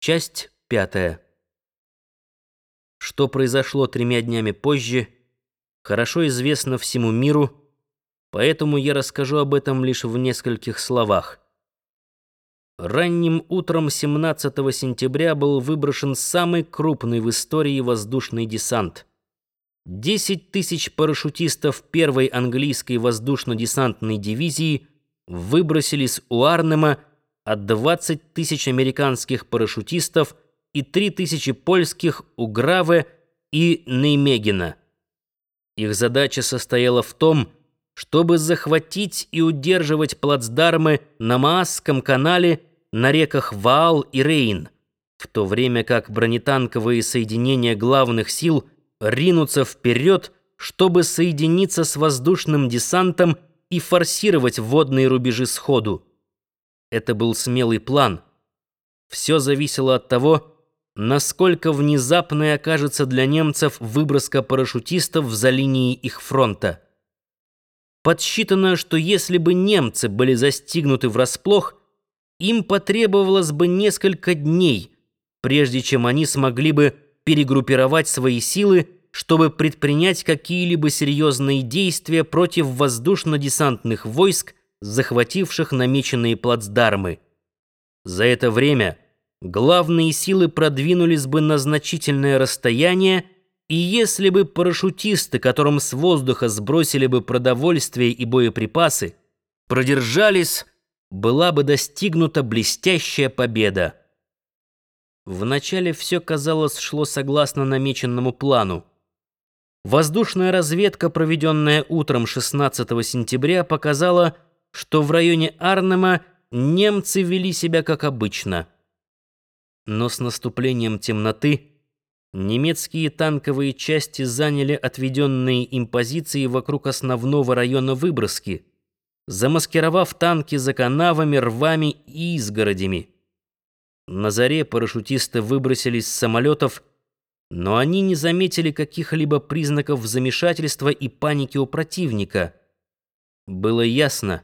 Часть пятая. Что произошло тремя днями позже, хорошо известно всему миру, поэтому я расскажу об этом лишь в нескольких словах. Ранним утром 17 сентября был выброшен самый крупный в истории воздушный десант. 10 тысяч парашютистов первой английской воздушно-десантной дивизии выбросились у Арнема, а 20 тысяч американских парашютистов и 3 тысячи польских у Граве и Неймегена. Их задача состояла в том, чтобы захватить и удерживать плацдармы на Маасском канале на реках Ваал и Рейн, в то время как бронетанковые соединения главных сил ринутся вперед, чтобы соединиться с воздушным десантом и форсировать водные рубежи сходу. Это был смелый план. Все зависело от того, насколько внезапной окажется для немцев выброска парашютистов за линией их фронта. Подсчитано, что если бы немцы были застигнуты врасплох, им потребовалось бы несколько дней, прежде чем они смогли бы перегруппировать свои силы, чтобы предпринять какие-либо серьезные действия против воздушно-десантных войск, захвативших намеченные плацдармы. За это время главные силы продвинулись бы на значительное расстояние, и если бы парашютисты, которым с воздуха сбросили бы продовольствие и боеприпасы, продержались была бы достигнута блестящая победа. Вначале все, казалось, шло согласно намеченному плану. Воздушная разведка, проведенная утром 16 сентября, показала, что в районе Арнема немцы вели себя как обычно. Но с наступлением темноты немецкие танковые части заняли отведенные им позиции вокруг основного района выброски – замаскировав танки за канавами, рвами и изгородями. На заре парашютисты выбросились с самолетов, но они не заметили каких-либо признаков замешательства и паники у противника. Было ясно,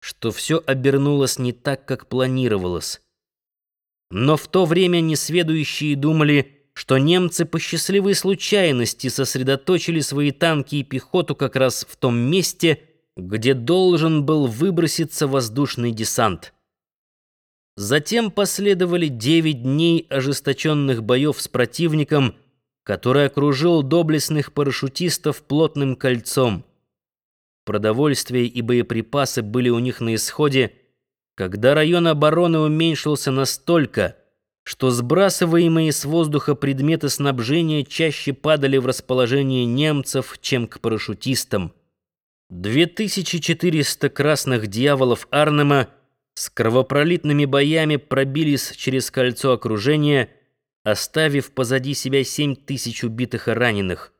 что все обернулось не так, как планировалось. Но в то время несведущие думали, что немцы по счастливой случайности сосредоточили свои танки и пехоту как раз в том месте, где должен был выброситься воздушный десант. Затем последовали девять дней ожесточенных боев с противником, который окружил доблестных парашютистов плотным кольцом. Продовольствие и боеприпасы были у них на исходе, когда район обороны уменьшился настолько, что сбрасываемые с воздуха предметы снабжения чаще падали в расположение немцев, чем к парашютистам. 2400 красных дьяволов Арнема с кровопролитными боями пробились через кольцо окружения, оставив позади себя 7000 убитых и раненых.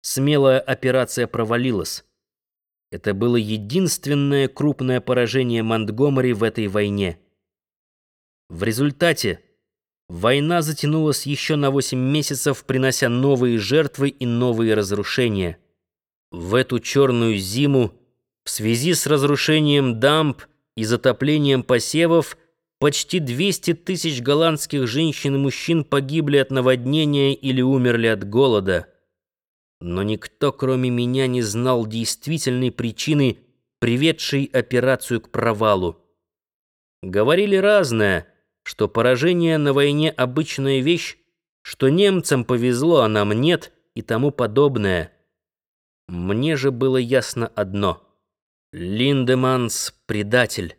Смелая операция провалилась. Это было единственное крупное поражение Монтгомери в этой войне. В результате война затянулась еще на 8 месяцев, принося новые жертвы и новые разрушения. В эту черную зиму, в связи с разрушением дамб и затоплением посевов, почти 200 тысяч голландских женщин и мужчин погибли от наводнения или умерли от голода. Но никто, кроме меня, не знал действительной причины, приведшей операцию к провалу. Говорили разное, что поражение на войне обычная вещь, что немцам повезло, а нам нет и тому подобное. Мне же было ясно одно. Линдеманс — предатель.